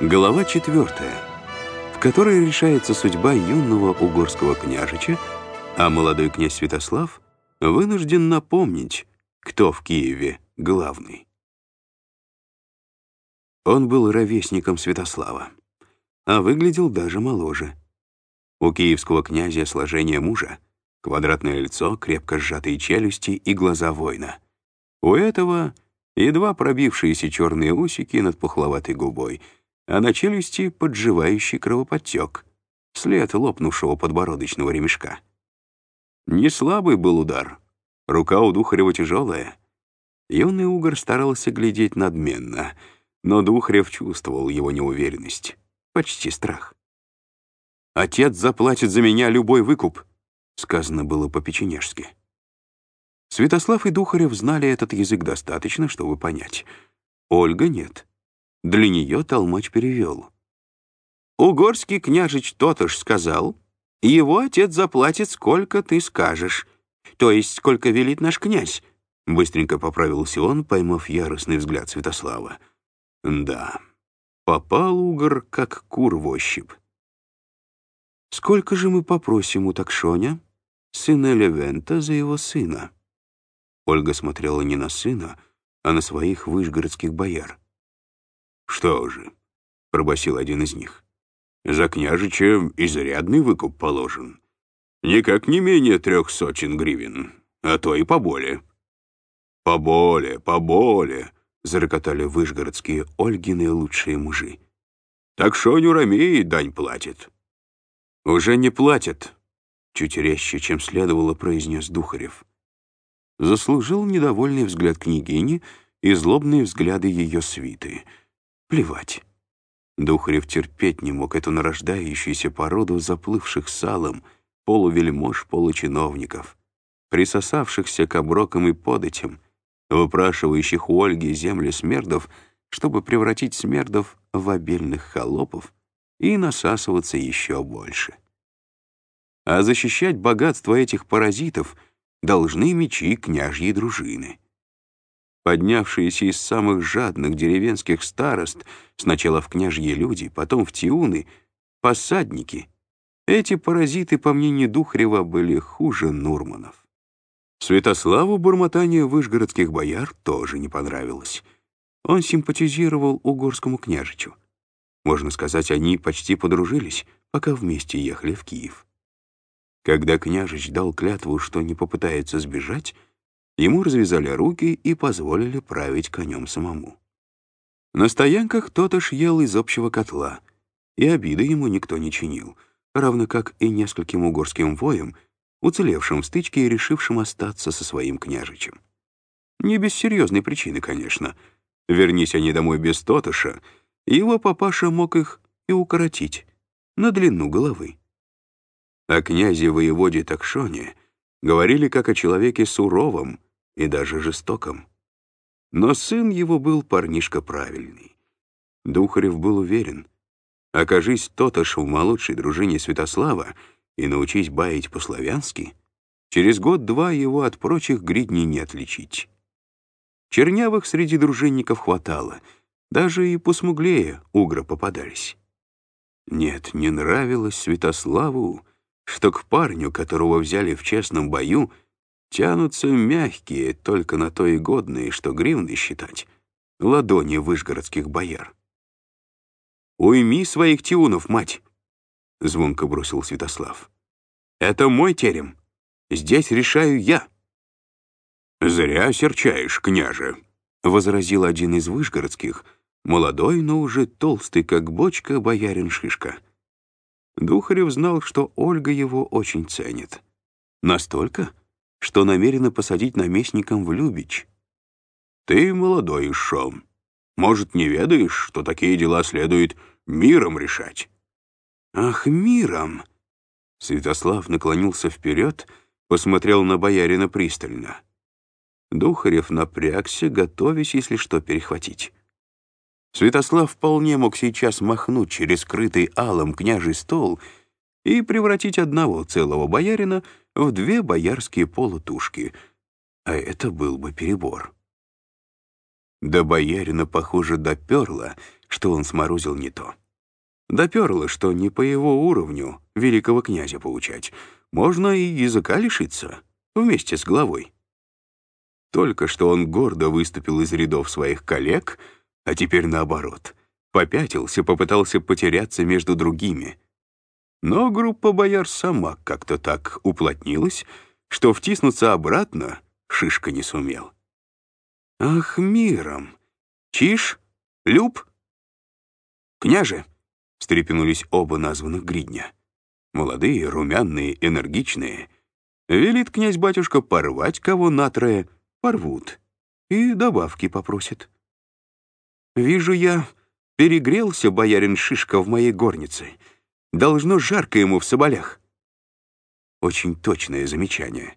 Глава четвертая, в которой решается судьба юного угорского княжича, а молодой князь Святослав вынужден напомнить, кто в Киеве главный. Он был ровесником Святослава, а выглядел даже моложе. У киевского князя сложение мужа, квадратное лицо, крепко сжатые челюсти и глаза воина. У этого едва пробившиеся черные усики над пухловатой губой — а на челюсти подживающий кровоподтек, след лопнувшего подбородочного ремешка. Не слабый был удар. Рука у Духарева тяжелая. Юный угор старался глядеть надменно, но Духарев чувствовал его неуверенность, почти страх. «Отец заплатит за меня любой выкуп», — сказано было по-печенежски. Святослав и Духарев знали этот язык достаточно, чтобы понять. Ольга нет. Для нее толмач перевел. «Угорский княжич Тотош сказал, его отец заплатит, сколько ты скажешь, то есть сколько велит наш князь», быстренько поправился он, поймав яростный взгляд Святослава. «Да, попал угор, как кур в ощупь. «Сколько же мы попросим у Такшоня, сына Левента, за его сына?» Ольга смотрела не на сына, а на своих вышгородских бояр. «Что же?» — пробасил один из них. «За княжича изрядный выкуп положен. Никак не менее трех сотен гривен, а то и поболее». «Поболее, поболее», — зарокотали выжгородские Ольгины лучшие мужи. «Так Шоню Ромеи дань платит». «Уже не платят», — чуть резче, чем следовало, произнес Духарев. Заслужил недовольный взгляд княгини и злобные взгляды ее свиты — Плевать. Духарев терпеть не мог эту нарождающуюся породу заплывших салом полувельмож получиновников, присосавшихся к оброкам и податям, выпрашивающих у Ольги земли смердов, чтобы превратить смердов в обельных холопов и насасываться еще больше. А защищать богатство этих паразитов должны мечи княжьей дружины — поднявшиеся из самых жадных деревенских старост, сначала в княжьи люди, потом в тиуны, посадники. Эти паразиты, по мнению Духрева, были хуже Нурманов. Святославу бормотание выжгородских бояр тоже не понравилось. Он симпатизировал угорскому княжичу. Можно сказать, они почти подружились, пока вместе ехали в Киев. Когда княжич дал клятву, что не попытается сбежать, Ему развязали руки и позволили править конем самому. На стоянках Тотош ел из общего котла, и обиды ему никто не чинил, равно как и нескольким угорским воям, уцелевшим в стычке и решившим остаться со своим княжичем. Не без серьезной причины, конечно. Вернись они домой без Тотоша, его папаша мог их и укоротить на длину головы. О князе-воеводе Такшоне говорили как о человеке суровом, и даже жестоком. Но сын его был парнишка правильный. Духарев был уверен, окажись Тоташ в молодшей дружине Святослава и научись баять по-славянски, через год-два его от прочих гридней не отличить. Чернявых среди дружинников хватало, даже и посмуглее угро попадались. Нет, не нравилось Святославу, что к парню, которого взяли в честном бою, Тянутся мягкие, только на то и годные, что гривны считать, ладони выжгородских бояр. «Уйми своих тиунов, мать!» — звонко бросил Святослав. «Это мой терем. Здесь решаю я». «Зря серчаешь, княже», — возразил один из выжгородских, молодой, но уже толстый, как бочка, боярин Шишка. Духарев знал, что Ольга его очень ценит. Настолько, что намерена посадить наместником в Любич. Ты молодой еще. Может, не ведаешь, что такие дела следует миром решать? Ах, миром! Святослав наклонился вперед, посмотрел на боярина пристально. Духарев напрягся, готовясь, если что, перехватить. Святослав вполне мог сейчас махнуть через скрытый алом княжий стол и превратить одного целого боярина — в две боярские полутушки, а это был бы перебор. До боярина, похоже, доперло, что он сморозил не то. Доперло, что не по его уровню великого князя поучать. Можно и языка лишиться, вместе с главой. Только что он гордо выступил из рядов своих коллег, а теперь наоборот. Попятился, попытался потеряться между другими. Но группа бояр сама как-то так уплотнилась, что втиснуться обратно Шишка не сумел. «Ах, миром! Чиж? Люб?» «Княже!» — встрепенулись оба названных гридня. Молодые, румяные, энергичные. Велит князь-батюшка порвать кого натрое, порвут. И добавки попросит. «Вижу я, перегрелся боярин Шишка в моей горнице. Должно жарко ему в соболях». Очень точное замечание.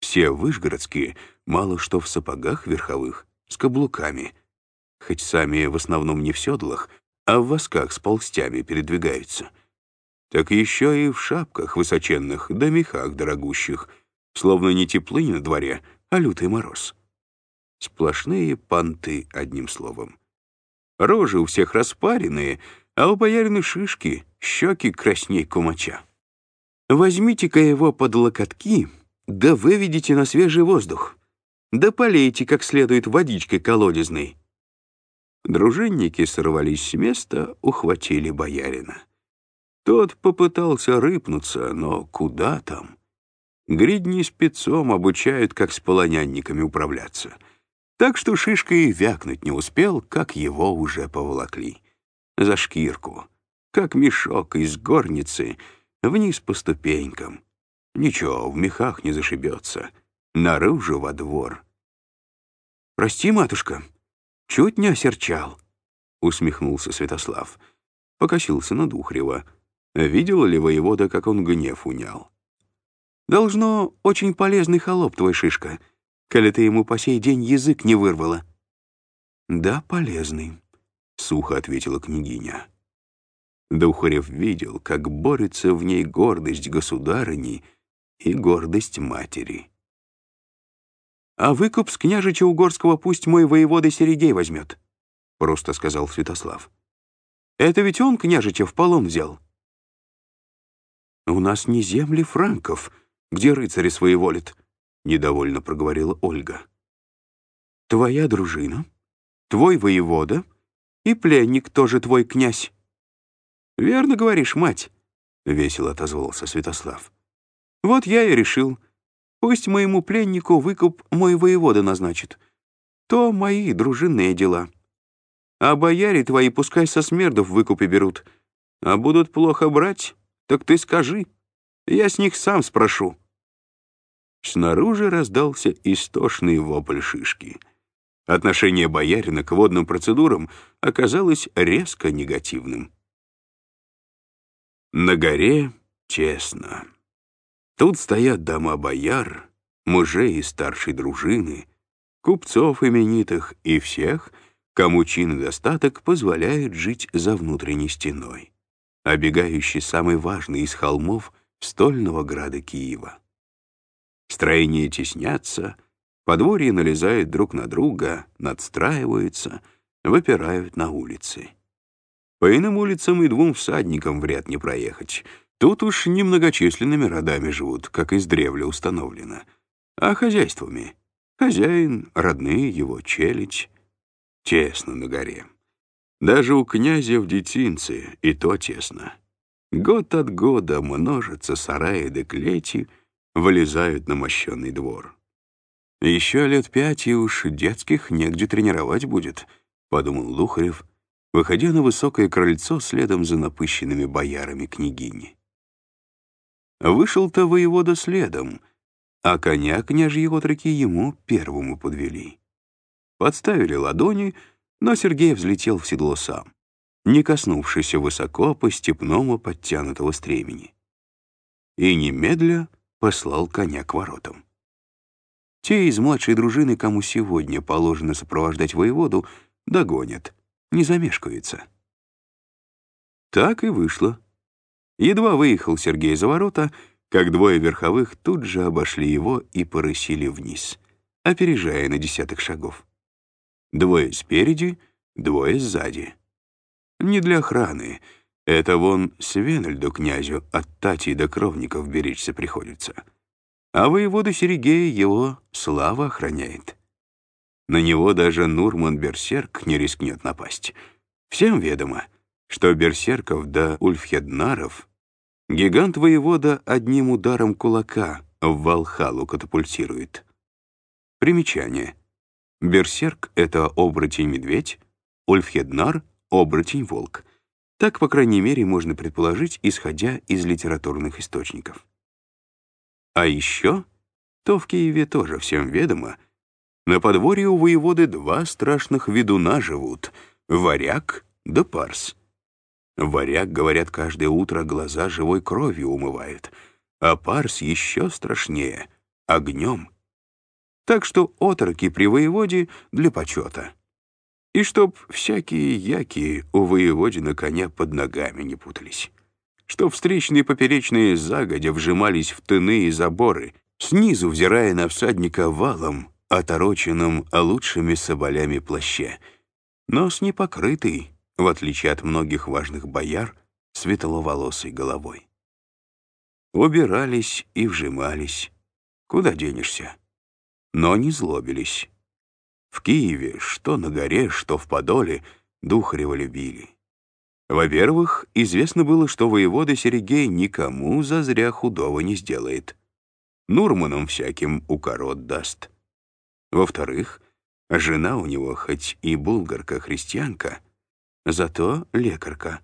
Все вышгородские мало что в сапогах верховых, с каблуками. Хоть сами в основном не в седлах, а в восках с полстями передвигаются. Так еще и в шапках высоченных да мехах дорогущих, словно не теплынь на дворе, а лютый мороз. Сплошные понты, одним словом. Рожи у всех распаренные, а у боярина шишки щеки красней кумача. Возьмите-ка его под локотки, да выведите на свежий воздух, да полейте как следует водичкой колодезной. Дружинники сорвались с места, ухватили боярина. Тот попытался рыпнуться, но куда там? Гридни спецом обучают, как с полонянниками управляться. Так что Шишка и вякнуть не успел, как его уже поволокли. За шкирку, как мешок из горницы — вниз по ступенькам. Ничего, в мехах не зашибется. Наружу во двор. «Прости, матушка, чуть не осерчал», — усмехнулся Святослав. Покосился на Духрева. Видел ли воевода, как он гнев унял? «Должно, очень полезный холоп твой, Шишка, коли ты ему по сей день язык не вырвала». «Да, полезный», — сухо ответила княгиня. Духарев видел, как борется в ней гордость государыни и гордость матери. «А выкуп с княжича Угорского пусть мой воевода Серегей возьмет», — просто сказал Святослав. «Это ведь он княжича в полон взял». «У нас не земли франков, где рыцари своеволят», — недовольно проговорила Ольга. «Твоя дружина, твой воевода и пленник тоже твой князь. «Верно говоришь, мать», — весело отозвался Святослав. «Вот я и решил. Пусть моему пленнику выкуп мой воевода назначит. То мои дружинные дела. А бояре твои пускай со смердов выкупы берут. А будут плохо брать, так ты скажи. Я с них сам спрошу». Снаружи раздался истошный вопль шишки. Отношение боярина к водным процедурам оказалось резко негативным. На горе честно. Тут стоят дома бояр, мужей из старшей дружины, купцов именитых и всех, кому чин и достаток позволяют жить за внутренней стеной, обегающий самый важный из холмов стольного града Киева. Строения теснятся, подворья налезают друг на друга, надстраиваются, выпирают на улицы. По иным улицам и двум всадникам вряд не проехать. Тут уж немногочисленными родами живут, как издревле установлено. А хозяйствами? Хозяин, родные его, челядь. Тесно на горе. Даже у князя в детинце и то тесно. Год от года множатся сараи да клети, вылезают на мощенный двор. Еще лет пять, и уж детских негде тренировать будет, — подумал Лухарев, — выходя на высокое крыльцо следом за напыщенными боярами княгини. Вышел-то воевода следом, а коня княжьи отроки ему первому подвели. Подставили ладони, но Сергей взлетел в седло сам, не коснувшись высоко по степному подтянутого стремени. И немедля послал коня к воротам. Те из младшей дружины, кому сегодня положено сопровождать воеводу, догонят — не замешкается. Так и вышло. Едва выехал Сергей за ворота, как двое верховых тут же обошли его и порысили вниз, опережая на десяток шагов. Двое спереди, двое сзади. Не для охраны. Это вон Свенельду князю от Тати до кровников беречься приходится. А воевода Серегея его слава охраняет. На него даже Нурман-берсерк не рискнет напасть. Всем ведомо, что берсерков да ульфхеднаров гигант-воевода одним ударом кулака в Валхалу катапультирует. Примечание. Берсерк — это оборотень-медведь, Ульфхеднар — оборотень-волк. Так, по крайней мере, можно предположить, исходя из литературных источников. А еще, то в Киеве тоже всем ведомо, на подворье у воеводы два страшных ведуна живут — варяг да парс. Варяг, говорят, каждое утро глаза живой кровью умывает, а парс еще страшнее — огнем. Так что отроки при воеводе для почета. И чтоб всякие яки у воеводина коня под ногами не путались. Чтоб встречные поперечные загодя вжимались в тыны и заборы, снизу взирая на всадника валом, отороченным лучшими соболями плаще, но с непокрытой, в отличие от многих важных бояр, светловолосой головой. Убирались и вжимались. Куда денешься? Но не злобились. В Киеве, что на горе, что в Подоле, Духарева любили. Во-первых, известно было, что воевода Сергей никому зазря худого не сделает. Нурманам всяким укорот даст. Во-вторых, жена у него хоть и булгарка-христианка, зато лекарка.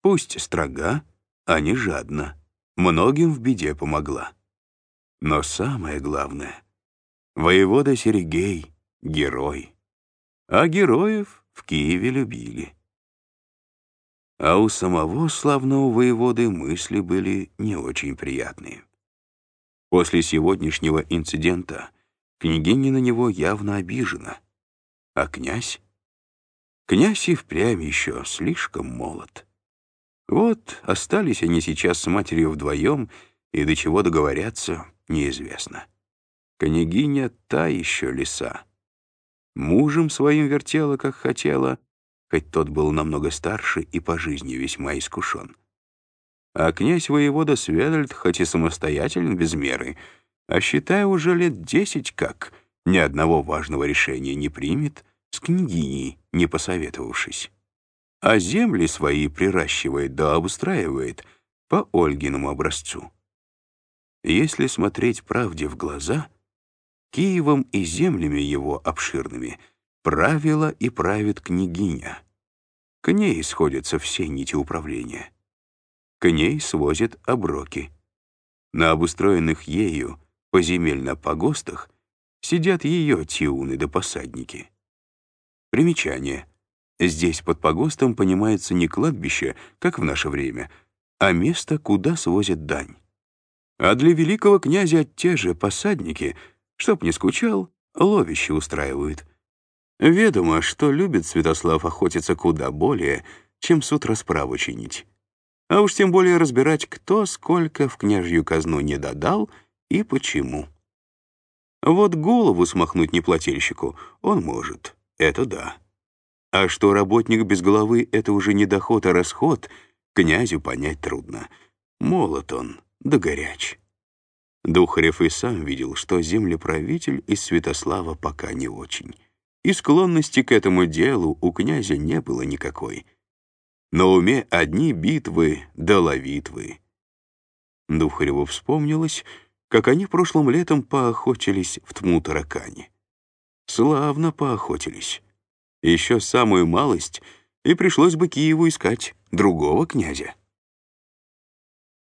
Пусть строга, а не жадна. Многим в беде помогла. Но самое главное — воевода Сергей — герой. А героев в Киеве любили. А у самого славного воеводы мысли были не очень приятные. После сегодняшнего инцидента — Княгиня на него явно обижена. А князь? Князь и впрямь еще слишком молод. Вот остались они сейчас с матерью вдвоем, и до чего договорятся, неизвестно. Княгиня та еще лиса. Мужем своим вертела, как хотела, хоть тот был намного старше и по жизни весьма искушен. А князь-воевода Сведальд, хоть и самостоятелен без меры, — а считай, уже лет десять как ни одного важного решения не примет, с княгиней не посоветовавшись. А земли свои приращивает да обустраивает по Ольгиному образцу. Если смотреть правде в глаза, Киевом и землями его обширными правила и правит княгиня. К ней сходятся все нити управления. К ней свозят оброки. На обустроенных ею поземель на погостах сидят ее тиуны да посадники. Примечание. Здесь под погостом понимается не кладбище, как в наше время, а место, куда свозят дань. А для великого князя те же посадники, чтоб не скучал, ловище устраивают. Ведомо, что любит Святослав охотиться куда более, чем суд расправу чинить. А уж тем более разбирать, кто сколько в княжью казну не додал — и почему. Вот голову смахнуть неплательщику он может, это да. А что работник без головы — это уже не доход, а расход, князю понять трудно. Молод он, да горяч. Духарев и сам видел, что землеправитель из Святослава пока не очень. И склонности к этому делу у князя не было никакой. На уме одни битвы да ловитвы. Духареву вспомнилось, как они прошлым летом поохотились в Тму-Таракане. Славно поохотились. Еще самую малость, и пришлось бы Киеву искать другого князя.